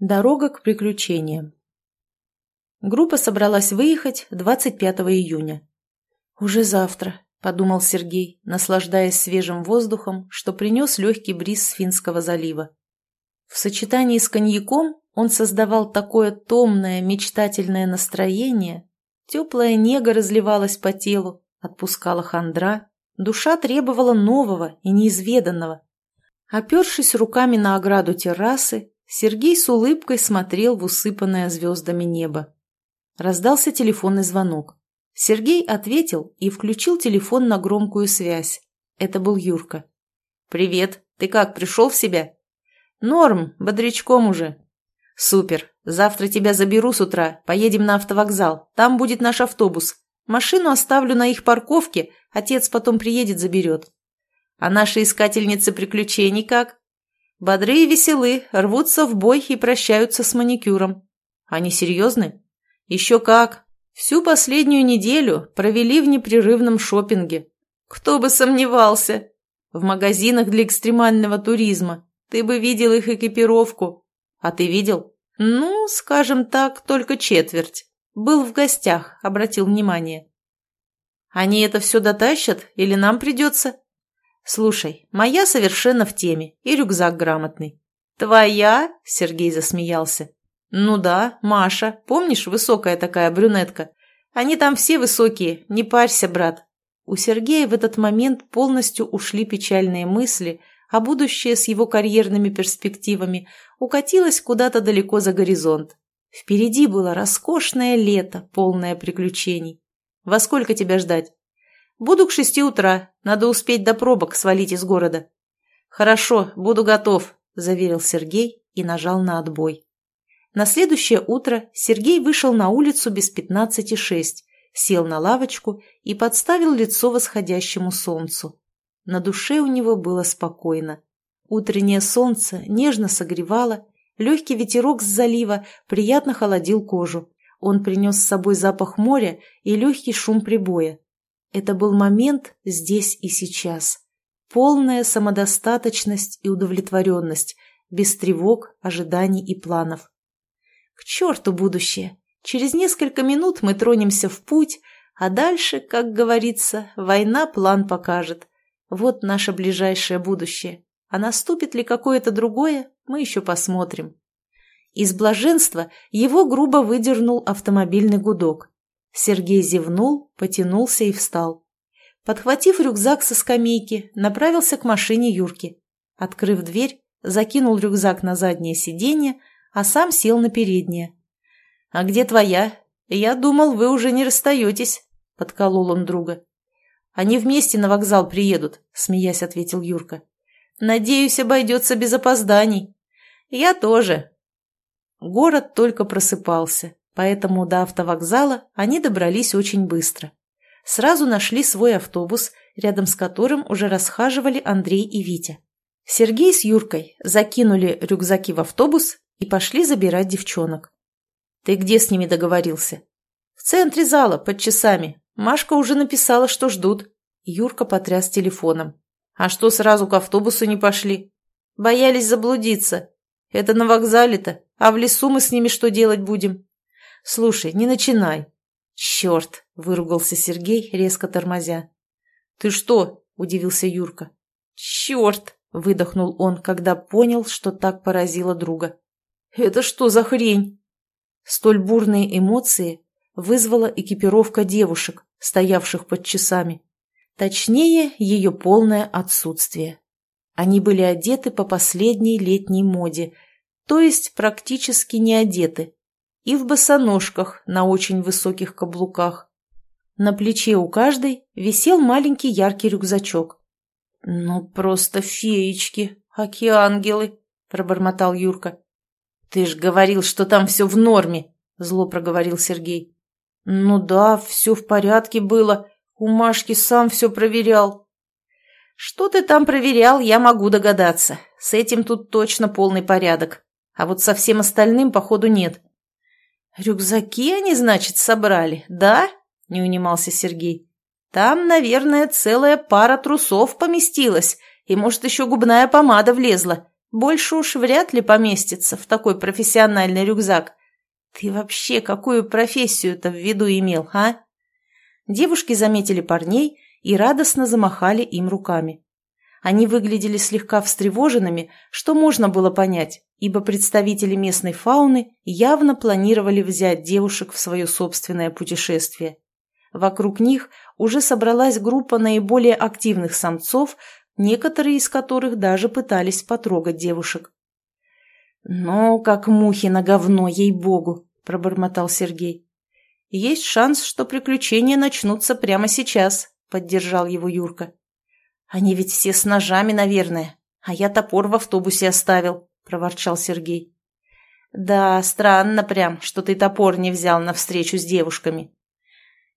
Дорога к приключениям. Группа собралась выехать 25 июня. «Уже завтра», — подумал Сергей, наслаждаясь свежим воздухом, что принес легкий бриз с Финского залива. В сочетании с коньяком он создавал такое томное, мечтательное настроение, теплая нега разливалась по телу, отпускала хандра, душа требовала нового и неизведанного. Опершись руками на ограду террасы, Сергей с улыбкой смотрел в усыпанное звездами небо. Раздался телефонный звонок. Сергей ответил и включил телефон на громкую связь. Это был Юрка. «Привет. Ты как, пришел в себя?» «Норм, бодрячком уже». «Супер. Завтра тебя заберу с утра. Поедем на автовокзал. Там будет наш автобус. Машину оставлю на их парковке. Отец потом приедет, заберет». «А наши искательницы приключений как?» Бодры и веселы, рвутся в бой и прощаются с маникюром. Они серьезны? Еще как. Всю последнюю неделю провели в непрерывном шопинге. Кто бы сомневался. В магазинах для экстремального туризма. Ты бы видел их экипировку. А ты видел? Ну, скажем так, только четверть. Был в гостях, обратил внимание. Они это все дотащат или нам придется? «Слушай, моя совершенно в теме, и рюкзак грамотный». «Твоя?» – Сергей засмеялся. «Ну да, Маша. Помнишь, высокая такая брюнетка? Они там все высокие, не парься, брат». У Сергея в этот момент полностью ушли печальные мысли, а будущее с его карьерными перспективами укатилось куда-то далеко за горизонт. Впереди было роскошное лето, полное приключений. «Во сколько тебя ждать?» «Буду к шести утра. Надо успеть до пробок свалить из города». «Хорошо, буду готов», – заверил Сергей и нажал на отбой. На следующее утро Сергей вышел на улицу без пятнадцати шесть, сел на лавочку и подставил лицо восходящему солнцу. На душе у него было спокойно. Утреннее солнце нежно согревало, легкий ветерок с залива приятно холодил кожу. Он принес с собой запах моря и легкий шум прибоя. Это был момент здесь и сейчас. Полная самодостаточность и удовлетворенность, без тревог, ожиданий и планов. К черту будущее! Через несколько минут мы тронемся в путь, а дальше, как говорится, война план покажет. Вот наше ближайшее будущее. А наступит ли какое-то другое, мы еще посмотрим. Из блаженства его грубо выдернул автомобильный гудок. Сергей зевнул, потянулся и встал. Подхватив рюкзак со скамейки, направился к машине Юрки. Открыв дверь, закинул рюкзак на заднее сиденье, а сам сел на переднее. «А где твоя? Я думал, вы уже не расстаетесь», — подколол он друга. «Они вместе на вокзал приедут», — смеясь ответил Юрка. «Надеюсь, обойдется без опозданий». «Я тоже». Город только просыпался поэтому до автовокзала они добрались очень быстро. Сразу нашли свой автобус, рядом с которым уже расхаживали Андрей и Витя. Сергей с Юркой закинули рюкзаки в автобус и пошли забирать девчонок. «Ты где с ними договорился?» «В центре зала, под часами. Машка уже написала, что ждут». Юрка потряс телефоном. «А что сразу к автобусу не пошли?» «Боялись заблудиться. Это на вокзале-то. А в лесу мы с ними что делать будем?» Слушай, не начинай. Черт, выругался Сергей, резко тормозя. Ты что? Удивился Юрка. Черт, выдохнул он, когда понял, что так поразило друга. Это что за хрень? Столь бурные эмоции вызвала экипировка девушек, стоявших под часами. Точнее, ее полное отсутствие. Они были одеты по последней летней моде, то есть практически не одеты, и в босоножках на очень высоких каблуках. На плече у каждой висел маленький яркий рюкзачок. «Ну, просто феечки, аки-ангелы», — пробормотал Юрка. «Ты ж говорил, что там все в норме», — зло проговорил Сергей. «Ну да, все в порядке было. У Машки сам все проверял». «Что ты там проверял, я могу догадаться. С этим тут точно полный порядок. А вот со всем остальным, походу, нет. «Рюкзаки они, значит, собрали, да?» – не унимался Сергей. «Там, наверное, целая пара трусов поместилась, и, может, еще губная помада влезла. Больше уж вряд ли поместится в такой профессиональный рюкзак. Ты вообще какую профессию-то в виду имел, а? Девушки заметили парней и радостно замахали им руками. Они выглядели слегка встревоженными, что можно было понять, ибо представители местной фауны явно планировали взять девушек в свое собственное путешествие. Вокруг них уже собралась группа наиболее активных самцов, некоторые из которых даже пытались потрогать девушек. «Ну, как мухи на говно, ей-богу!» – пробормотал Сергей. «Есть шанс, что приключения начнутся прямо сейчас», – поддержал его Юрка. «Они ведь все с ножами, наверное, а я топор в автобусе оставил», – проворчал Сергей. «Да, странно прям, что ты топор не взял на встречу с девушками».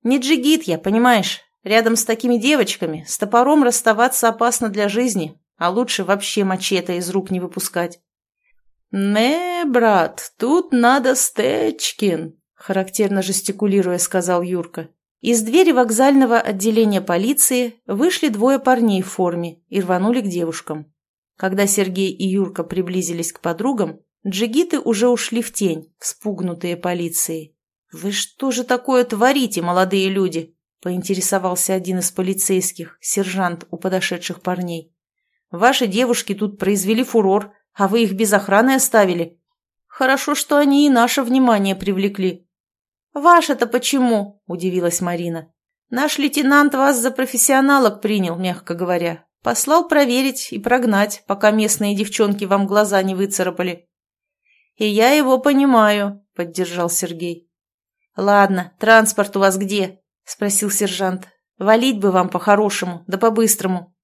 «Не джигит я, понимаешь? Рядом с такими девочками с топором расставаться опасно для жизни, а лучше вообще мачете из рук не выпускать». «Не, брат, тут надо Стечкин», — характерно жестикулируя сказал Юрка. Из двери вокзального отделения полиции вышли двое парней в форме и рванули к девушкам. Когда Сергей и Юрка приблизились к подругам, джигиты уже ушли в тень, вспугнутые полицией. «Вы что же такое творите, молодые люди?» – поинтересовался один из полицейских, сержант у подошедших парней. «Ваши девушки тут произвели фурор, а вы их без охраны оставили. Хорошо, что они и наше внимание привлекли. «Ваше-то почему?» – удивилась Марина. «Наш лейтенант вас за профессионалок принял, мягко говоря. Послал проверить и прогнать, пока местные девчонки вам глаза не выцарапали». «И я его понимаю», – поддержал Сергей. «Ладно, транспорт у вас где?» – спросил сержант. «Валить бы вам по-хорошему, да по-быстрому».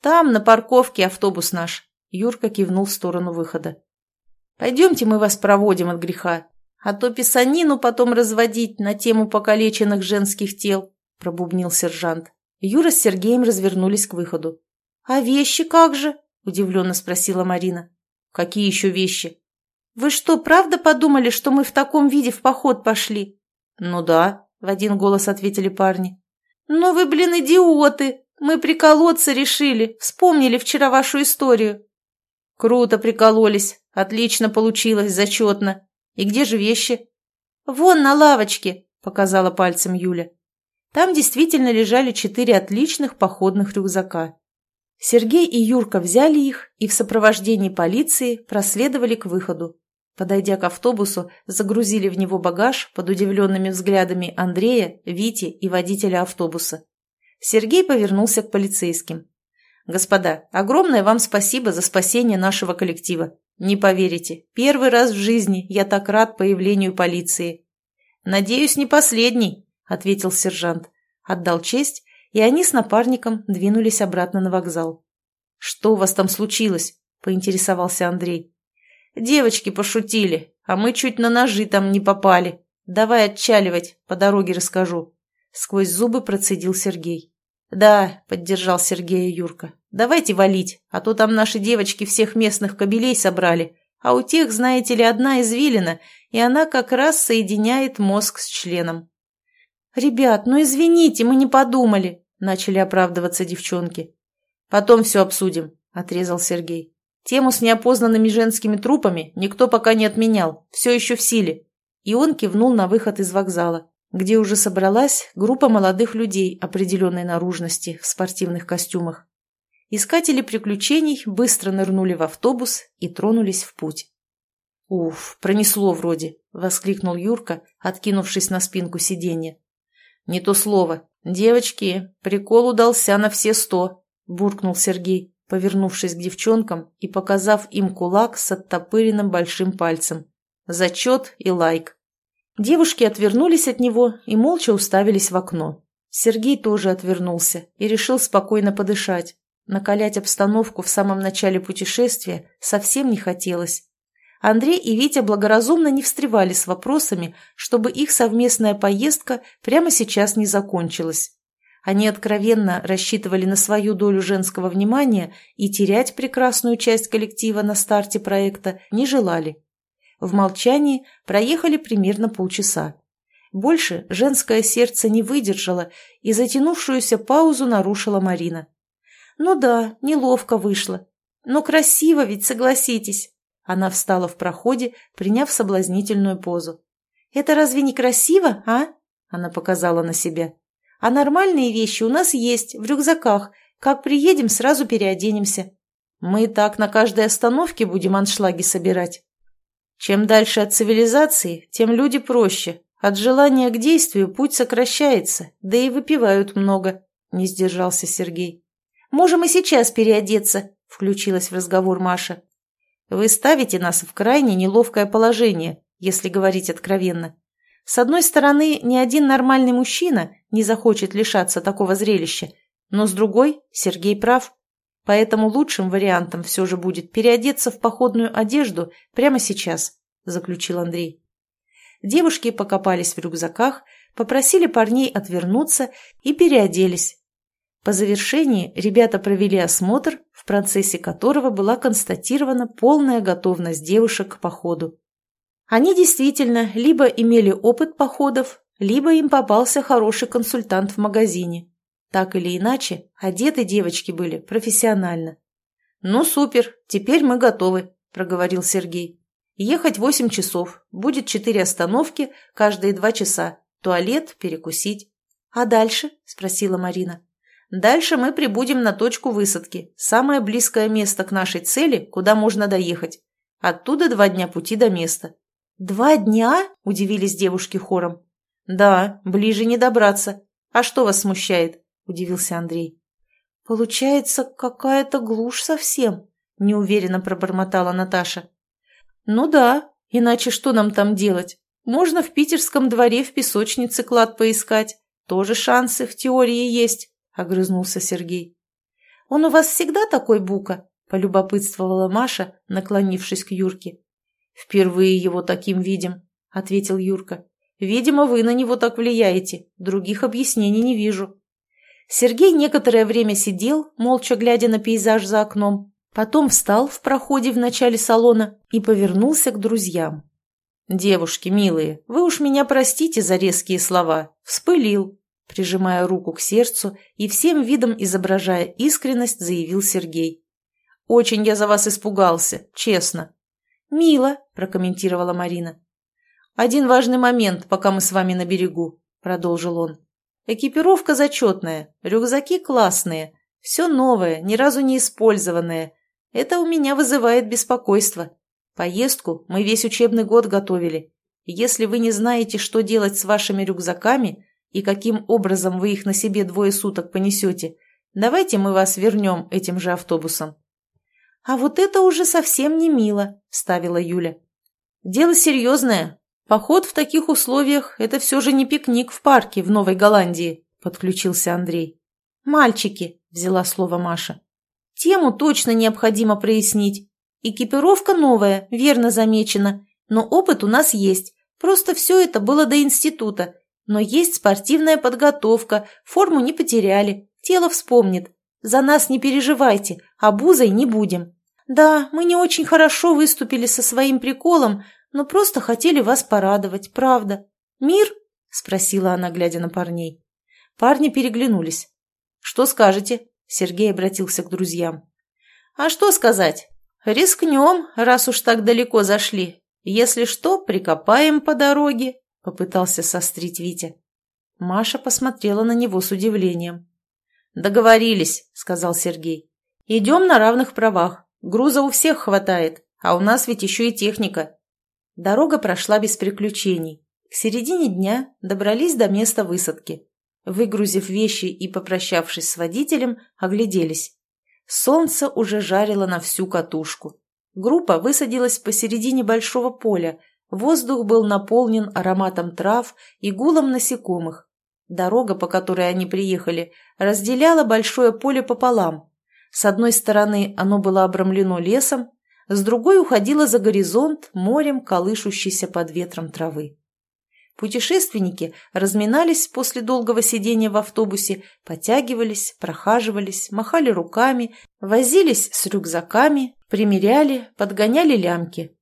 «Там, на парковке, автобус наш», – Юрка кивнул в сторону выхода. «Пойдемте мы вас проводим от греха. А то писанину потом разводить на тему покалеченных женских тел», – пробубнил сержант. Юра с Сергеем развернулись к выходу. «А вещи как же?» – удивленно спросила Марина. «Какие еще вещи?» «Вы что, правда подумали, что мы в таком виде в поход пошли?» «Ну да», – в один голос ответили парни. «Ну вы, блин, идиоты! Мы приколоться решили, вспомнили вчера вашу историю». «Круто прикололись, отлично получилось, зачетно», «И где же вещи?» «Вон на лавочке», — показала пальцем Юля. Там действительно лежали четыре отличных походных рюкзака. Сергей и Юрка взяли их и в сопровождении полиции проследовали к выходу. Подойдя к автобусу, загрузили в него багаж под удивленными взглядами Андрея, Вити и водителя автобуса. Сергей повернулся к полицейским. «Господа, огромное вам спасибо за спасение нашего коллектива. Не поверите, первый раз в жизни я так рад появлению полиции. Надеюсь, не последний, ответил сержант. Отдал честь, и они с напарником двинулись обратно на вокзал. Что у вас там случилось? поинтересовался Андрей. Девочки пошутили, а мы чуть на ножи там не попали. Давай отчаливать, по дороге расскажу. Сквозь зубы процедил Сергей. «Да», — поддержал Сергея Юрка, — «давайте валить, а то там наши девочки всех местных кобелей собрали, а у тех, знаете ли, одна извилина, и она как раз соединяет мозг с членом». «Ребят, ну извините, мы не подумали», — начали оправдываться девчонки. «Потом все обсудим», — отрезал Сергей. «Тему с неопознанными женскими трупами никто пока не отменял, все еще в силе». И он кивнул на выход из вокзала где уже собралась группа молодых людей определенной наружности в спортивных костюмах. Искатели приключений быстро нырнули в автобус и тронулись в путь. «Уф, пронесло вроде», — воскликнул Юрка, откинувшись на спинку сиденья. «Не то слово. Девочки, прикол удался на все сто», — буркнул Сергей, повернувшись к девчонкам и показав им кулак с оттопыренным большим пальцем. «Зачет и лайк». Девушки отвернулись от него и молча уставились в окно. Сергей тоже отвернулся и решил спокойно подышать. Накалять обстановку в самом начале путешествия совсем не хотелось. Андрей и Витя благоразумно не встревали с вопросами, чтобы их совместная поездка прямо сейчас не закончилась. Они откровенно рассчитывали на свою долю женского внимания и терять прекрасную часть коллектива на старте проекта не желали. В молчании проехали примерно полчаса. Больше женское сердце не выдержало, и затянувшуюся паузу нарушила Марина. «Ну да, неловко вышло. Но красиво ведь, согласитесь. Она встала в проходе, приняв соблазнительную позу. «Это разве не красиво, а?» Она показала на себя. «А нормальные вещи у нас есть, в рюкзаках. Как приедем, сразу переоденемся. Мы так на каждой остановке будем аншлаги собирать. Чем дальше от цивилизации, тем люди проще. От желания к действию путь сокращается, да и выпивают много», — не сдержался Сергей. «Можем и сейчас переодеться», — включилась в разговор Маша. «Вы ставите нас в крайне неловкое положение, если говорить откровенно. С одной стороны, ни один нормальный мужчина не захочет лишаться такого зрелища, но с другой, Сергей прав. Поэтому лучшим вариантом все же будет переодеться в походную одежду прямо сейчас», — заключил Андрей. Девушки покопались в рюкзаках, попросили парней отвернуться и переоделись. По завершении ребята провели осмотр, в процессе которого была констатирована полная готовность девушек к походу. Они действительно либо имели опыт походов, либо им попался хороший консультант в магазине. Так или иначе, одеты девочки были профессионально. «Ну, супер, теперь мы готовы», – проговорил Сергей. «Ехать восемь часов, будет четыре остановки, каждые два часа, туалет, перекусить». «А дальше?» – спросила Марина. «Дальше мы прибудем на точку высадки, самое близкое место к нашей цели, куда можно доехать. Оттуда два дня пути до места». «Два дня?» – удивились девушки хором. «Да, ближе не добраться. А что вас смущает?» Удивился Андрей. «Получается, какая-то глушь совсем», — неуверенно пробормотала Наташа. «Ну да, иначе что нам там делать? Можно в питерском дворе в песочнице клад поискать. Тоже шансы в теории есть», — огрызнулся Сергей. «Он у вас всегда такой, Бука?» — полюбопытствовала Маша, наклонившись к Юрке. «Впервые его таким видим», — ответил Юрка. «Видимо, вы на него так влияете. Других объяснений не вижу». Сергей некоторое время сидел, молча глядя на пейзаж за окном, потом встал в проходе в начале салона и повернулся к друзьям. «Девушки, милые, вы уж меня простите за резкие слова. Вспылил», прижимая руку к сердцу и всем видом изображая искренность, заявил Сергей. «Очень я за вас испугался, честно». «Мило», – прокомментировала Марина. «Один важный момент, пока мы с вами на берегу», – продолжил он. Экипировка зачетная, рюкзаки классные, все новое, ни разу не использованное. Это у меня вызывает беспокойство. Поездку мы весь учебный год готовили. Если вы не знаете, что делать с вашими рюкзаками и каким образом вы их на себе двое суток понесете, давайте мы вас вернем этим же автобусом. — А вот это уже совсем не мило, — вставила Юля. — Дело серьезное, Поход в таких условиях – это все же не пикник в парке в Новой Голландии, подключился Андрей. Мальчики, взяла слово Маша. Тему точно необходимо прояснить. Экипировка новая, верно замечена, но опыт у нас есть. Просто все это было до института. Но есть спортивная подготовка, форму не потеряли, тело вспомнит. За нас не переживайте, обузой не будем. Да, мы не очень хорошо выступили со своим приколом, но просто хотели вас порадовать, правда. Мир?» — спросила она, глядя на парней. Парни переглянулись. «Что скажете?» — Сергей обратился к друзьям. «А что сказать? Рискнем, раз уж так далеко зашли. Если что, прикопаем по дороге», — попытался сострить Витя. Маша посмотрела на него с удивлением. «Договорились», — сказал Сергей. «Идем на равных правах. Груза у всех хватает, а у нас ведь еще и техника. Дорога прошла без приключений. К середине дня добрались до места высадки. Выгрузив вещи и попрощавшись с водителем, огляделись. Солнце уже жарило на всю катушку. Группа высадилась посередине большого поля. Воздух был наполнен ароматом трав и гулом насекомых. Дорога, по которой они приехали, разделяла большое поле пополам. С одной стороны оно было обрамлено лесом, с другой уходила за горизонт морем колышущейся под ветром травы. Путешественники разминались после долгого сидения в автобусе, потягивались, прохаживались, махали руками, возились с рюкзаками, примеряли, подгоняли лямки.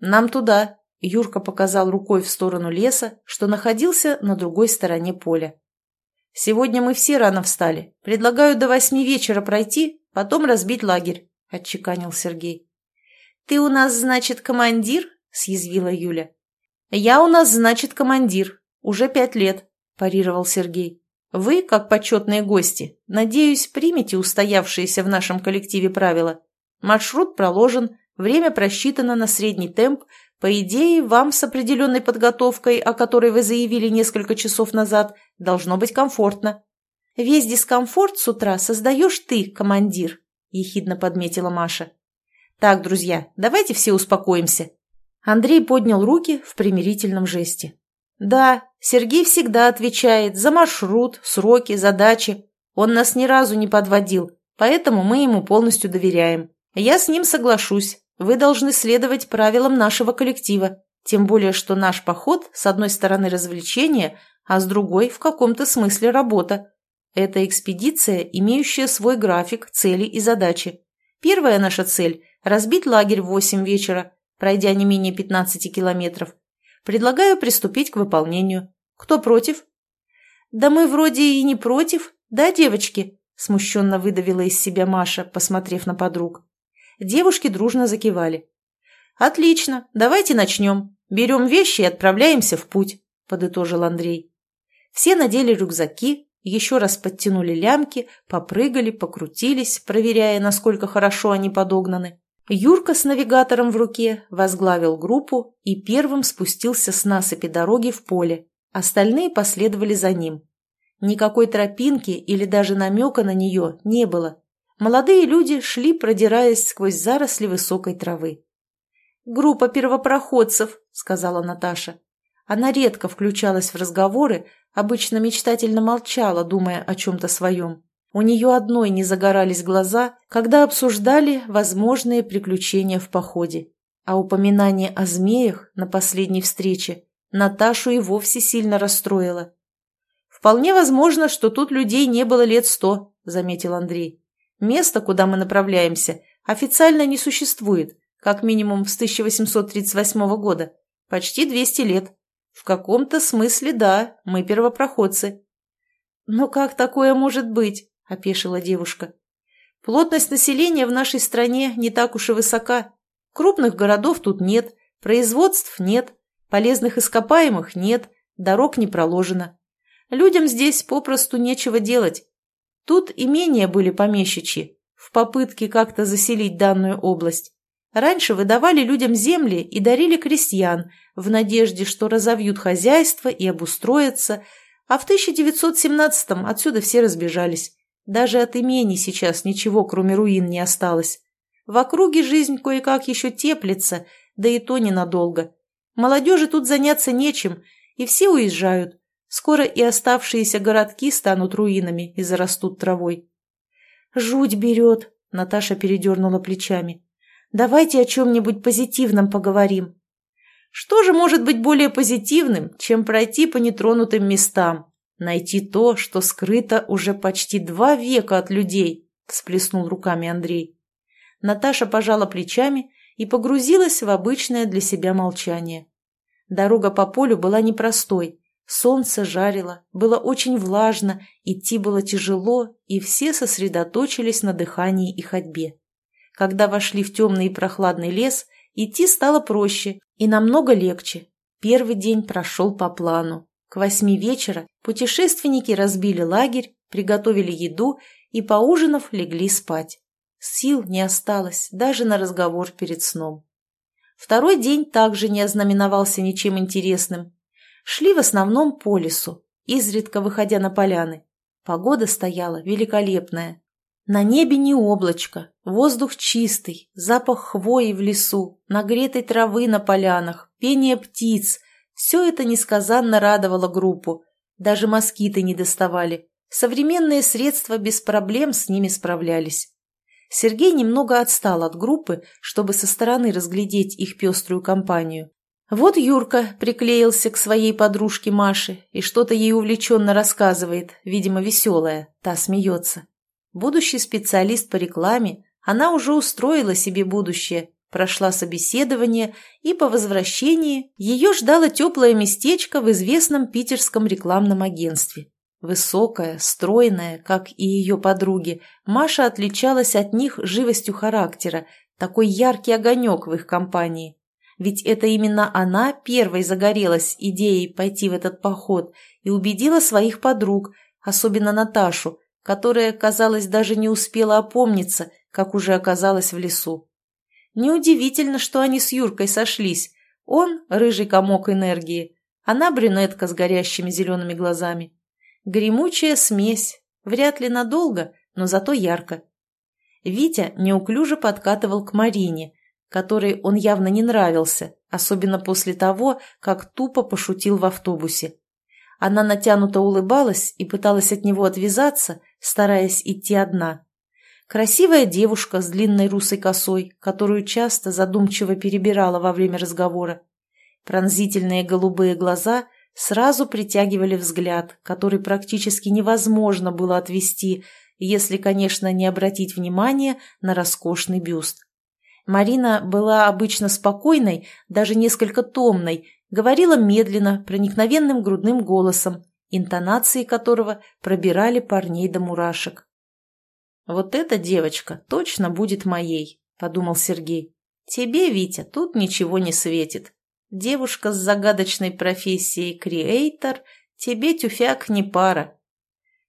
«Нам туда!» — Юрка показал рукой в сторону леса, что находился на другой стороне поля. «Сегодня мы все рано встали. Предлагаю до восьми вечера пройти, потом разбить лагерь. — отчеканил Сергей. «Ты у нас, значит, командир?» — съязвила Юля. «Я у нас, значит, командир. Уже пять лет», — парировал Сергей. «Вы, как почетные гости, надеюсь, примете устоявшиеся в нашем коллективе правила. Маршрут проложен, время просчитано на средний темп, по идее, вам с определенной подготовкой, о которой вы заявили несколько часов назад, должно быть комфортно. Весь дискомфорт с утра создаешь ты, командир, ехидно подметила Маша. Так, друзья, давайте все успокоимся. Андрей поднял руки в примирительном жесте. Да, Сергей всегда отвечает за маршрут, сроки, задачи. Он нас ни разу не подводил, поэтому мы ему полностью доверяем. Я с ним соглашусь, вы должны следовать правилам нашего коллектива, тем более что наш поход с одной стороны развлечение, а с другой в каком-то смысле работа. Это экспедиция, имеющая свой график, цели и задачи. Первая наша цель – разбить лагерь в 8 вечера, пройдя не менее 15 километров. Предлагаю приступить к выполнению. Кто против? Да мы вроде и не против, да, девочки? Смущенно выдавила из себя Маша, посмотрев на подруг. Девушки дружно закивали. «Отлично, давайте начнем. Берем вещи и отправляемся в путь», – подытожил Андрей. Все надели рюкзаки, еще раз подтянули лямки, попрыгали, покрутились, проверяя, насколько хорошо они подогнаны. Юрка с навигатором в руке возглавил группу и первым спустился с насыпи дороги в поле. Остальные последовали за ним. Никакой тропинки или даже намека на нее не было, Молодые люди шли, продираясь сквозь заросли высокой травы. «Группа первопроходцев», — сказала Наташа. Она редко включалась в разговоры, обычно мечтательно молчала, думая о чем-то своем. У нее одной не загорались глаза, когда обсуждали возможные приключения в походе. А упоминание о змеях на последней встрече Наташу и вовсе сильно расстроило. «Вполне возможно, что тут людей не было лет сто», — заметил Андрей. Место, куда мы направляемся, официально не существует, как минимум с 1838 года. Почти 200 лет. В каком-то смысле, да, мы первопроходцы. «Но как такое может быть?» – опешила девушка. «Плотность населения в нашей стране не так уж и высока. Крупных городов тут нет, производств нет, полезных ископаемых нет, дорог не проложено. Людям здесь попросту нечего делать. Тут имения были помещичьи, в попытке как-то заселить данную область. Раньше выдавали людям земли и дарили крестьян, в надежде, что разовьют хозяйство и обустроятся, а в 1917-м отсюда все разбежались. Даже от имений сейчас ничего, кроме руин, не осталось. В округе жизнь кое-как еще теплится, да и то ненадолго. Молодежи тут заняться нечем, и все уезжают. Скоро и оставшиеся городки станут руинами и зарастут травой. «Жуть берет», — Наташа передернула плечами. «Давайте о чем-нибудь позитивном поговорим». «Что же может быть более позитивным, чем пройти по нетронутым местам, найти то, что скрыто уже почти два века от людей?» — всплеснул руками Андрей. Наташа пожала плечами и погрузилась в обычное для себя молчание. Дорога по полю была непростой, Солнце жарило, было очень влажно, идти было тяжело, и все сосредоточились на дыхании и ходьбе. Когда вошли в темный и прохладный лес, идти стало проще и намного легче. Первый день прошел по плану. К восьми вечера путешественники разбили лагерь, приготовили еду и, поужинав, легли спать. Сил не осталось даже на разговор перед сном. Второй день также не ознаменовался ничем интересным, Шли в основном по лесу, изредка выходя на поляны. Погода стояла великолепная. На небе не облачко, воздух чистый, запах хвои в лесу, нагретой травы на полянах, пение птиц. Все это несказанно радовало группу. Даже москиты не доставали. Современные средства без проблем с ними справлялись. Сергей немного отстал от группы, чтобы со стороны разглядеть их пеструю компанию. Вот Юрка приклеился к своей подружке Маше и что-то ей увлеченно рассказывает, видимо, веселое, та смеется. Будущий специалист по рекламе, она уже устроила себе будущее, прошла собеседование, и по возвращении ее ждало теплое местечко в известном питерском рекламном агентстве. Высокая, стройная, как и ее подруги, Маша отличалась от них живостью характера, такой яркий огонек в их компании. Ведь это именно она первой загорелась идеей пойти в этот поход и убедила своих подруг, особенно Наташу, которая, казалось, даже не успела опомниться, как уже оказалась в лесу. Неудивительно, что они с Юркой сошлись. Он – рыжий комок энергии, она – брюнетка с горящими зелеными глазами. Гремучая смесь, вряд ли надолго, но зато ярко. Витя неуклюже подкатывал к Марине, которой он явно не нравился, особенно после того, как тупо пошутил в автобусе. Она натянуто улыбалась и пыталась от него отвязаться, стараясь идти одна. Красивая девушка с длинной русой косой, которую часто задумчиво перебирала во время разговора. Пронзительные голубые глаза сразу притягивали взгляд, который практически невозможно было отвести, если, конечно, не обратить внимание на роскошный бюст. Марина была обычно спокойной, даже несколько томной, говорила медленно, проникновенным грудным голосом, интонации которого пробирали парней до мурашек. «Вот эта девочка точно будет моей», — подумал Сергей. «Тебе, Витя, тут ничего не светит. Девушка с загадочной профессией креатор, тебе, тюфяк, не пара».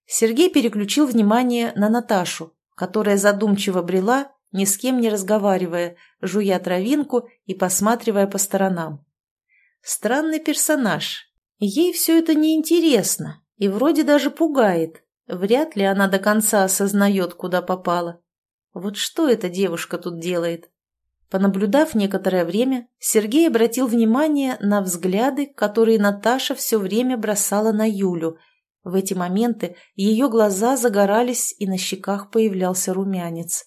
Сергей переключил внимание на Наташу, которая задумчиво брела, ни с кем не разговаривая, жуя травинку и посматривая по сторонам. Странный персонаж. Ей все это неинтересно и вроде даже пугает. Вряд ли она до конца осознает, куда попала. Вот что эта девушка тут делает? Понаблюдав некоторое время, Сергей обратил внимание на взгляды, которые Наташа все время бросала на Юлю. В эти моменты ее глаза загорались, и на щеках появлялся румянец.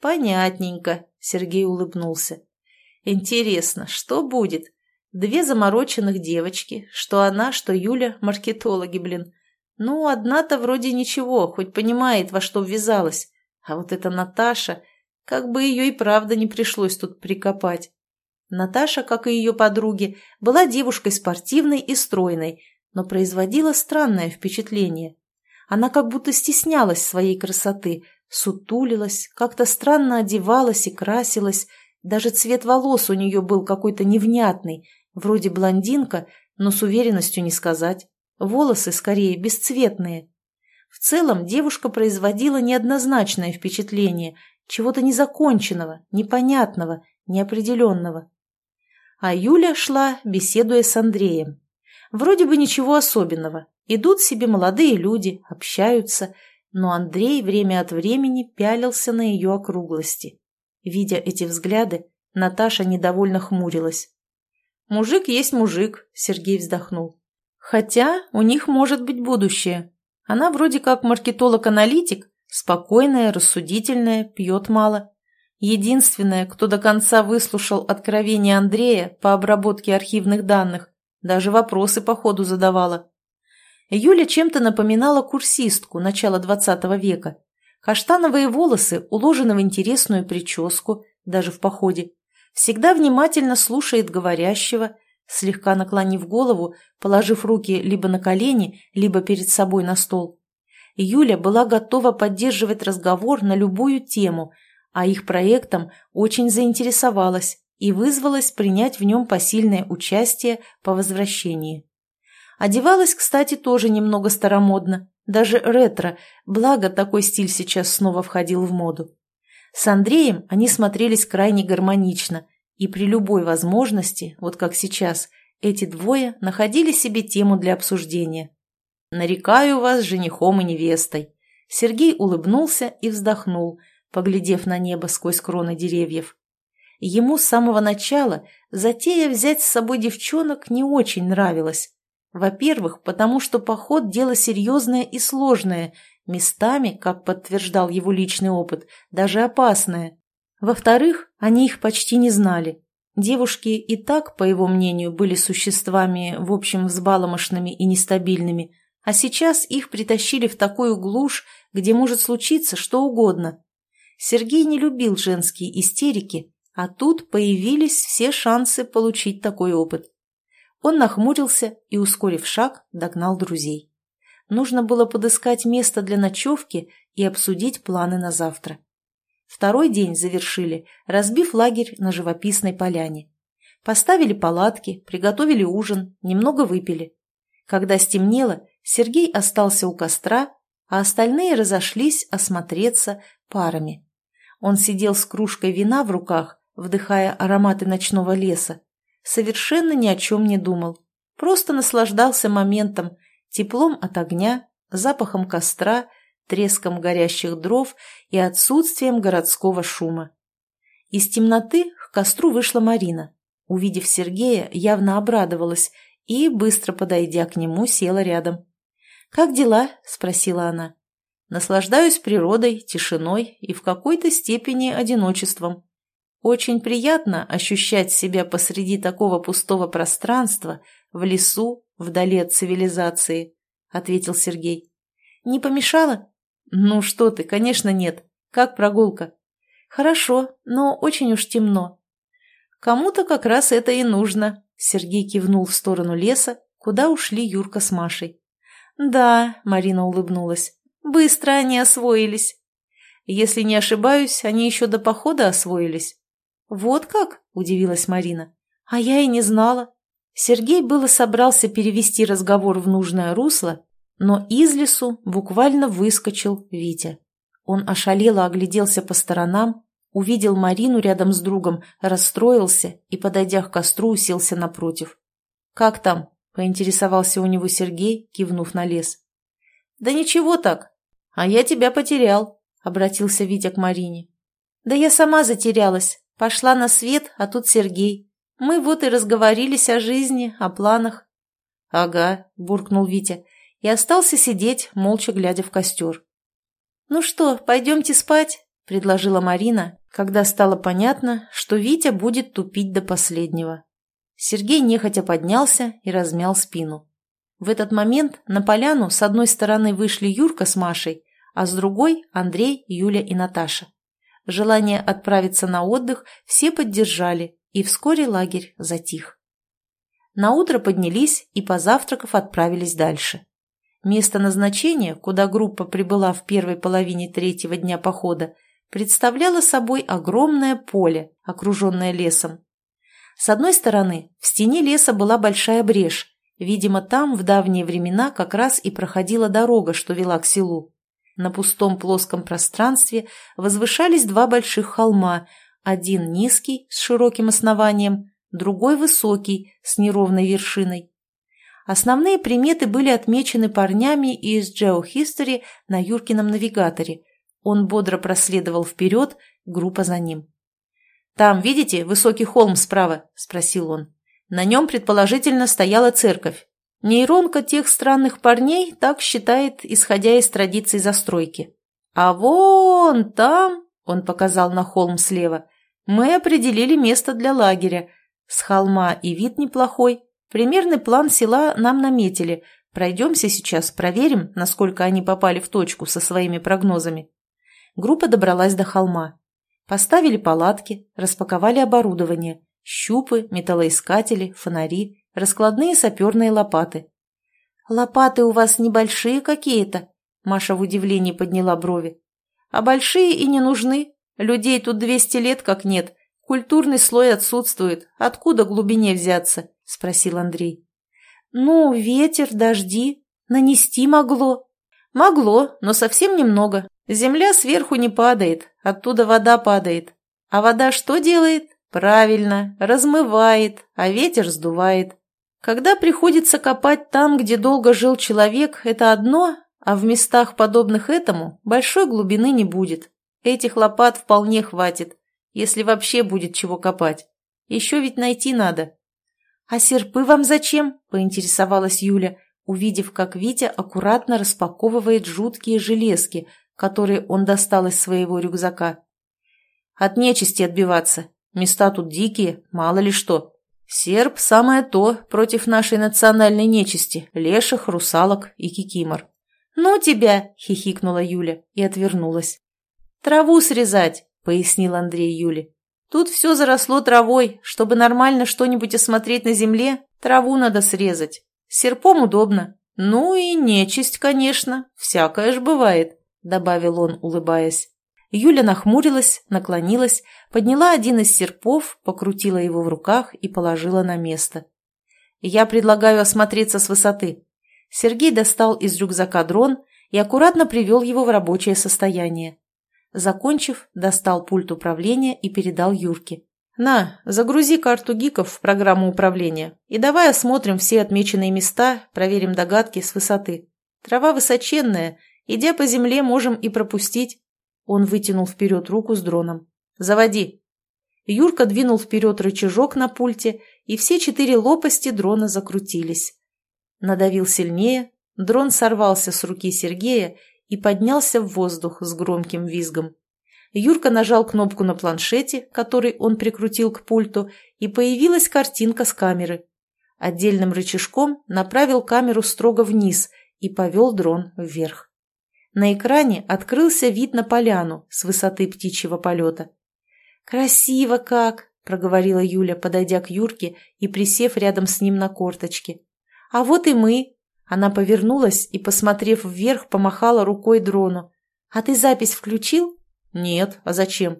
«Понятненько», — Сергей улыбнулся. «Интересно, что будет? Две замороченных девочки, что она, что Юля, маркетологи, блин. Ну, одна-то вроде ничего, хоть понимает, во что ввязалась. А вот эта Наташа, как бы ее и правда не пришлось тут прикопать. Наташа, как и ее подруги, была девушкой спортивной и стройной, но производила странное впечатление. Она как будто стеснялась своей красоты, сутулилась, как-то странно одевалась и красилась, даже цвет волос у нее был какой-то невнятный, вроде блондинка, но с уверенностью не сказать. Волосы, скорее, бесцветные. В целом девушка производила неоднозначное впечатление, чего-то незаконченного, непонятного, неопределенного. А Юля шла, беседуя с Андреем. Вроде бы ничего особенного. Идут себе молодые люди, общаются, но Андрей время от времени пялился на ее округлости. Видя эти взгляды, Наташа недовольно хмурилась. «Мужик есть мужик», — Сергей вздохнул. «Хотя у них может быть будущее. Она вроде как маркетолог-аналитик, спокойная, рассудительная, пьет мало. Единственная, кто до конца выслушал откровение Андрея по обработке архивных данных, даже вопросы по ходу задавала. Юля чем-то напоминала курсистку начала двадцатого века. Каштановые волосы уложены в интересную прическу, даже в походе. Всегда внимательно слушает говорящего, слегка наклонив голову, положив руки либо на колени, либо перед собой на стол. Юля была готова поддерживать разговор на любую тему, а их проектом очень заинтересовалась и вызвалась принять в нем посильное участие по возвращении. Одевалась, кстати, тоже немного старомодно, даже ретро, благо такой стиль сейчас снова входил в моду. С Андреем они смотрелись крайне гармонично, и при любой возможности, вот как сейчас, эти двое находили себе тему для обсуждения. «Нарекаю вас женихом и невестой». Сергей улыбнулся и вздохнул, поглядев на небо сквозь кроны деревьев. Ему с самого начала затея взять с собой девчонок не очень нравилась, во-первых, потому что поход – дело серьезное и сложное, местами, как подтверждал его личный опыт, даже опасное. Во-вторых, они их почти не знали. Девушки и так, по его мнению, были существами, в общем, взбаломошными и нестабильными, а сейчас их притащили в такую глушь, где может случиться что угодно. Сергей не любил женские истерики, а тут появились все шансы получить такой опыт. Он нахмурился и, ускорив шаг, догнал друзей. нужно было подыскать место для ночевки и обсудить планы на завтра. Второй день завершили, разбив лагерь на живописной поляне. Поставили палатки, приготовили ужин, немного выпили. Когда стемнело, Сергей остался у костра, а остальные разошлись осмотреться парами. Он сидел с кружкой вина в руках, вдыхая ароматы ночного леса. Совершенно ни о чем не думал. Просто наслаждался моментом, теплом от огня, запахом костра, треском горящих дров и отсутствием городского шума. Из темноты к костру вышла Марина. Увидев Сергея, явно обрадовалась и, быстро подойдя к нему, села рядом. «Как дела?» – спросила она. «Наслаждаюсь природой, тишиной и в какой-то степени одиночеством. Очень приятно ощущать себя посреди такого пустого пространства, в лесу, вдали от цивилизации», – ответил Сергей. «Не помешало?» «Ну что ты, конечно нет. Как прогулка?» «Хорошо, но очень уж темно». «Кому-то как раз это и нужно», – Сергей кивнул в сторону леса, куда ушли Юрка с Машей. «Да», — Марина улыбнулась, — «быстро они освоились». «Если не ошибаюсь, они еще до похода освоились». «Вот как?» — удивилась Марина. «А я и не знала». Сергей было собрался перевести разговор в нужное русло, но из лесу буквально выскочил Витя. Он ошалело огляделся по сторонам, увидел Марину рядом с другом, расстроился и, подойдя к костру, уселся напротив. «Как там?» поинтересовался у него Сергей, кивнув на лес. «Да ничего так. А я тебя потерял», — обратился Витя к Марине. «Да я сама затерялась. Пошла на свет, а тут Сергей. Мы вот и разговорились о жизни, о планах». «Ага», — буркнул Витя, и остался сидеть, молча глядя в костер. «Ну что, пойдемте спать?» — предложила Марина, когда стало понятно, что Витя будет тупить до последнего. Сергей нехотя поднялся и размял спину. В этот момент на поляну с одной стороны вышли Юрка с Машей, а с другой – Андрей, Юля и Наташа. Желание отправиться на отдых все поддержали, и вскоре лагерь затих. Наутро поднялись и, позавтракав, отправились дальше. Место назначения, куда группа прибыла в первой половине третьего дня похода, представляло собой огромное поле, окруженное лесом, с одной стороны, в стене леса была большая брешь. Видимо, там в давние времена как раз и проходила дорога, что вела к селу. На пустом плоском пространстве возвышались два больших холма, один низкий, с широким основанием, другой высокий, с неровной вершиной. Основные приметы были отмечены парнями из GeoHistory на Юркином навигаторе. Он бодро проследовал вперед, группа за ним. «Там, видите, высокий холм справа?» – спросил он. На нем, предположительно, стояла церковь. Нейронка тех странных парней так считает, исходя из традиций застройки. «А вон там», – он показал на холм слева, – «мы определили место для лагеря. С холма и вид неплохой. Примерный план села нам наметили. Пройдемся сейчас, проверим, насколько они попали в точку со своими прогнозами». Группа добралась до холма. Поставили палатки, распаковали оборудование, щупы, металлоискатели, фонари, раскладные саперные лопаты. «Лопаты у вас небольшие какие-то?» Маша в удивлении подняла брови. «А большие и не нужны. Людей тут двести лет как нет. Культурный слой отсутствует. Откуда глубине взяться?» – спросил Андрей. «Ну, ветер, дожди. Нанести могло». «Могло, но совсем немного. Земля сверху не падает, оттуда вода падает. А вода что делает? Правильно, размывает, а ветер сдувает. Когда приходится копать там, где долго жил человек, это одно, а в местах, подобных этому, большой глубины не будет. Этих лопат вполне хватит, если вообще будет чего копать. Еще ведь найти надо. — А серпы вам зачем? — поинтересовалась Юля, увидев, как Витя аккуратно распаковывает жуткие железки, который он достал из своего рюкзака. «От нечисти отбиваться. Места тут дикие, мало ли что. Серб – самое то против нашей национальной нечисти, леших, русалок и кикимор». «Ну тебя!» – хихикнула Юля и отвернулась. «Траву срезать!» – пояснил Андрей Юле. «Тут все заросло травой. Чтобы нормально что-нибудь осмотреть на земле, траву надо срезать. Серпом удобно. «Ну и нечисть, конечно, всякое ж бывает», — добавил он, улыбаясь. Юля нахмурилась, наклонилась, подняла один из серпов, покрутила его в руках и положила на место. «Я предлагаю осмотреться с высоты». Сергей достал из рюкзака дрон и аккуратно привел его в рабочее состояние. Закончив, достал пульт управления и передал Юрке. «На, загрузи карту гиков в программу управления и давай осмотрим все отмеченные места, проверим догадки с высоты. Трава высоченная, идя по земле, можем и пропустить. Он вытянул вперед руку с дроном. «Заводи!» Юрка двинул вперед рычажок на пульте, и все четыре лопасти дрона закрутились. Надавил сильнее, дрон сорвался с руки Сергея и поднялся в воздух с громким визгом. Юрка нажал кнопку на планшете, который он прикрутил к пульту, и появилась картинка с камеры. Отдельным рычажком направил камеру строго вниз и повел дрон вверх. На экране открылся вид на поляну с высоты птичьего полета. «Красиво как!» – проговорила Юля, подойдя к Юрке и присев рядом с ним на корточке. «А вот и мы!» Она повернулась и, посмотрев вверх, помахала рукой дрону. «А ты запись включил?» «Нет. А зачем?»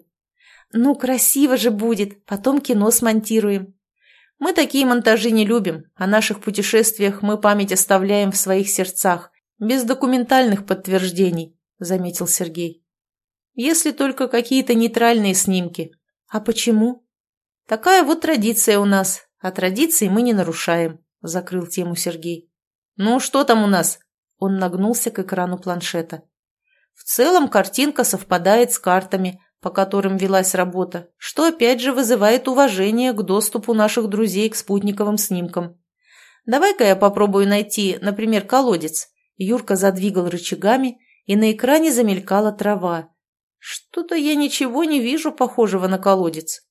«Ну, красиво же будет. Потом кино смонтируем». «Мы такие монтажи не любим. О наших путешествиях мы память оставляем в своих сердцах без документальных подтверждений, заметил Сергей. Если только какие-то нейтральные снимки. А почему? Такая вот традиция у нас, а традиции мы не нарушаем, закрыл тему Сергей. Ну, что там у нас? Он нагнулся к экрану планшета. В целом картинка совпадает с картами, по которым велась работа, что опять же вызывает уважение к доступу наших друзей к спутниковым снимкам. Давай-ка я попробую найти, например, колодец. Юрка задвигал рычагами, и на экране замелькала трава. Что-то я ничего не вижу похожего на колодец.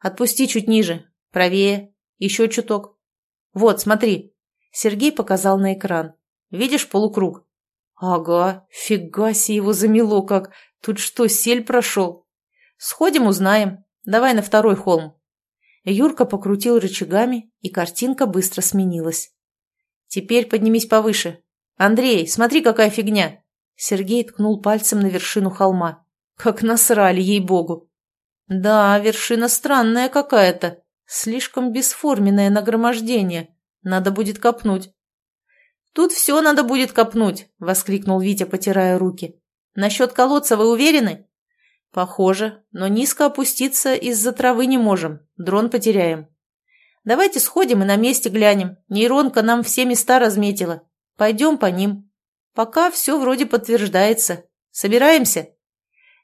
Отпусти чуть ниже, правее, еще чуток. Вот, смотри. Сергей показал на экран. Видишь полукруг? Ага, фига себе его замело как. Тут что, сель прошел? Сходим, узнаем. Давай на второй холм. Юрка покрутил рычагами, и картинка быстро сменилась. Теперь поднимись повыше, «Андрей, смотри, какая фигня!» Сергей ткнул пальцем на вершину холма. «Как насрали, ей-богу!» «Да, вершина странная какая-то. Слишком бесформенное нагромождение. Надо будет копнуть». «Тут все надо будет копнуть!» — воскликнул Витя, потирая руки. «Насчет колодца вы уверены?» «Похоже, но низко опуститься из-за травы не можем. Дрон потеряем». «Давайте сходим и на месте глянем. Нейронка нам все места разметила. Пойдем по ним. Пока все вроде подтверждается. Собираемся?»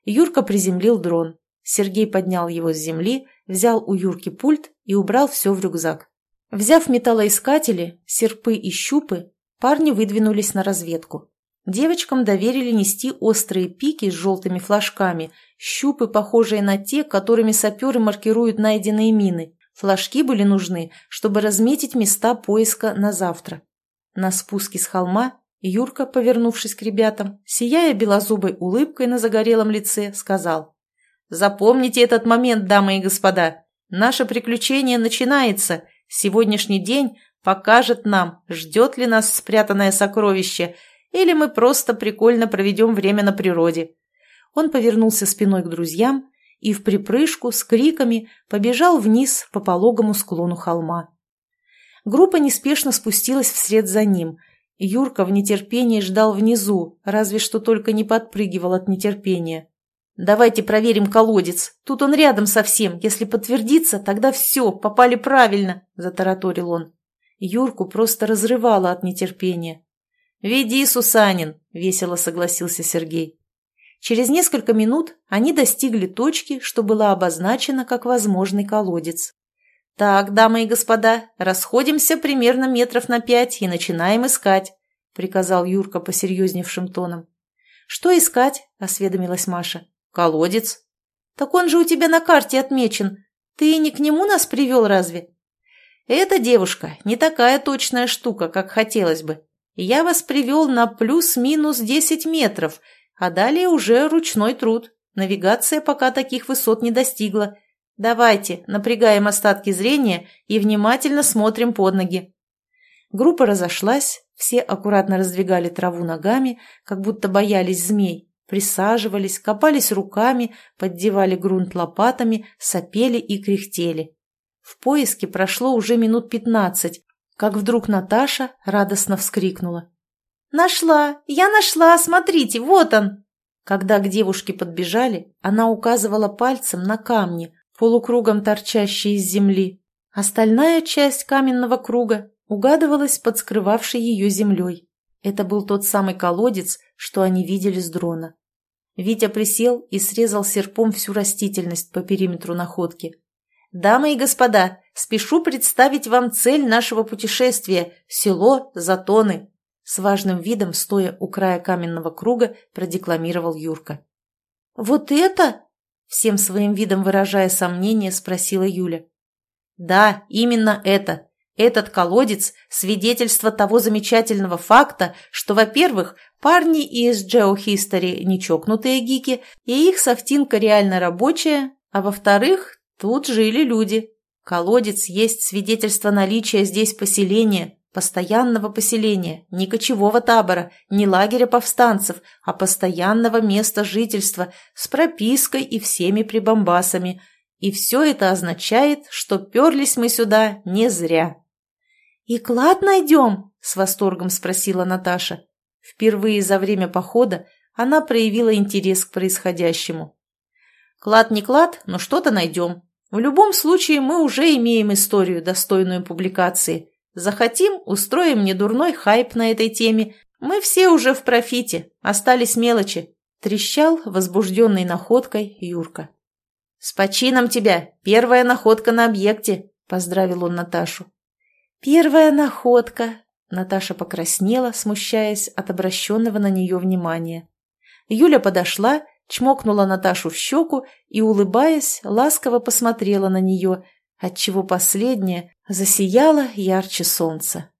Юрка приземлил дрон. Сергей поднял его с земли, взял у Юрки пульт и убрал все в рюкзак. Взяв металлоискатели, серпы и щупы, парни выдвинулись на разведку. Девочкам доверили нести острые пики с желтыми флажками, щупы, похожие на те, которыми саперы маркируют найденные мины. Флажки были нужны, чтобы разметить места поиска на завтра. На спуске с холма Юрка, повернувшись к ребятам, сияя белозубой улыбкой на загорелом лице, сказал «Запомните этот момент, дамы и господа. Наше приключение начинается. Сегодняшний день покажет нам, ждет ли нас спрятанное сокровище, или мы просто прикольно проведем время на природе». Он повернулся спиной к друзьям и в припрыжку с криками побежал вниз по пологому склону холма. Группа неспешно спустилась вслед за ним. Юрка в нетерпении ждал внизу, разве что только не подпрыгивал от нетерпения. «Давайте проверим колодец. Тут он рядом совсем. Если подтвердится, тогда все, попали правильно», – затараторил он. Юрку просто разрывало от нетерпения. «Веди, Сусанин», – весело согласился Сергей. Через несколько минут они достигли точки, что была обозначена как возможный колодец. «Так, дамы и господа, расходимся примерно метров на пять и начинаем искать», — приказал Юрка посерьезневшим тоном. «Что искать?» — осведомилась Маша. «Колодец». «Так он же у тебя на карте отмечен. Ты не к нему нас привел разве?» «Эта девушка не такая точная штука, как хотелось бы. Я вас привел на плюс-минус десять метров, а далее уже ручной труд. Навигация пока таких высот не достигла, Давайте, напрягаем остатки зрения и внимательно смотрим под ноги. Группа разошлась, все аккуратно раздвигали траву ногами, как будто боялись змей, присаживались, копались руками, поддевали грунт лопатами, сопели и кряхтели. В поиске прошло уже минут пятнадцать, как вдруг Наташа радостно вскрикнула. «Нашла! Я нашла! Смотрите, вот он!» Когда к девушке подбежали, она указывала пальцем на камни, полукругом торчащие из земли. Остальная часть каменного круга угадывалась под скрывавшей ее землей. Это был тот самый колодец, что они видели с дрона. Витя присел и срезал серпом всю растительность по периметру находки. «Дамы и господа, спешу представить вам цель нашего путешествия – село Затоны», с важным видом, стоя у края каменного круга, продекламировал Юрка. «Вот это?» – всем своим видом выражая сомнение, спросила Юля. «Да, именно это. Этот колодец – свидетельство того замечательного факта, что, во-первых, парни из Geohistory не чокнутые гики, и их сахтинка реально рабочая, а во-вторых, тут жили люди. Колодец есть свидетельство наличия здесь поселения, Постоянного поселения, не кочевого табора, не лагеря повстанцев, а постоянного места жительства с пропиской и всеми прибамбасами. И все это означает, что перлись мы сюда не зря. «И клад найдем?» – с восторгом спросила Наташа. Впервые за время похода она проявила интерес к происходящему. «Клад не клад, но что-то найдем. В любом случае мы уже имеем историю, достойную публикации. Захотим, устроим недурной хайп на этой теме. Мы все уже в профите, остались мелочи. Трещал, возбужденный находкой, Юрка. «С почином тебя! Первая находка на объекте!» – поздравил он Наташу. «Первая находка!» – Наташа покраснела, смущаясь от обращенного на нее внимания. Юля подошла, чмокнула Наташу в щеку и, улыбаясь, ласково посмотрела на нее, отчего последняя засияла ярче солнца.